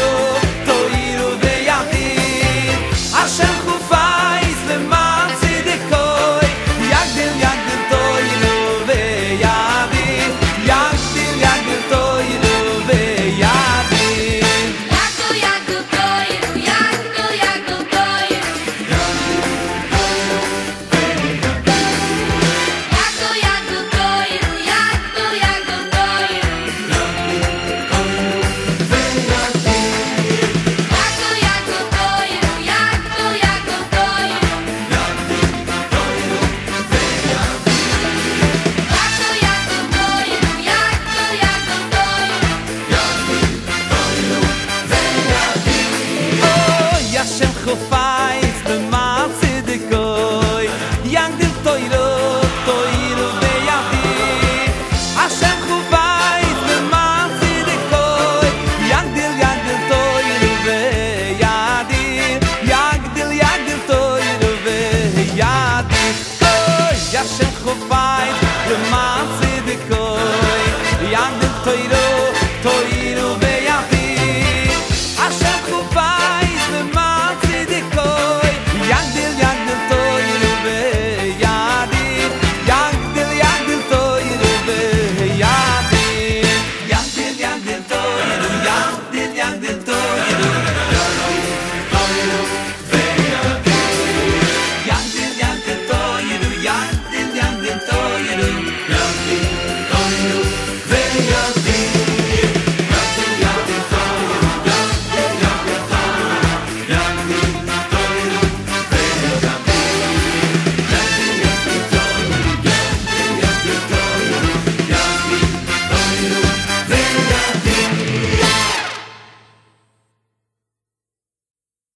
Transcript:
you Ja, schön,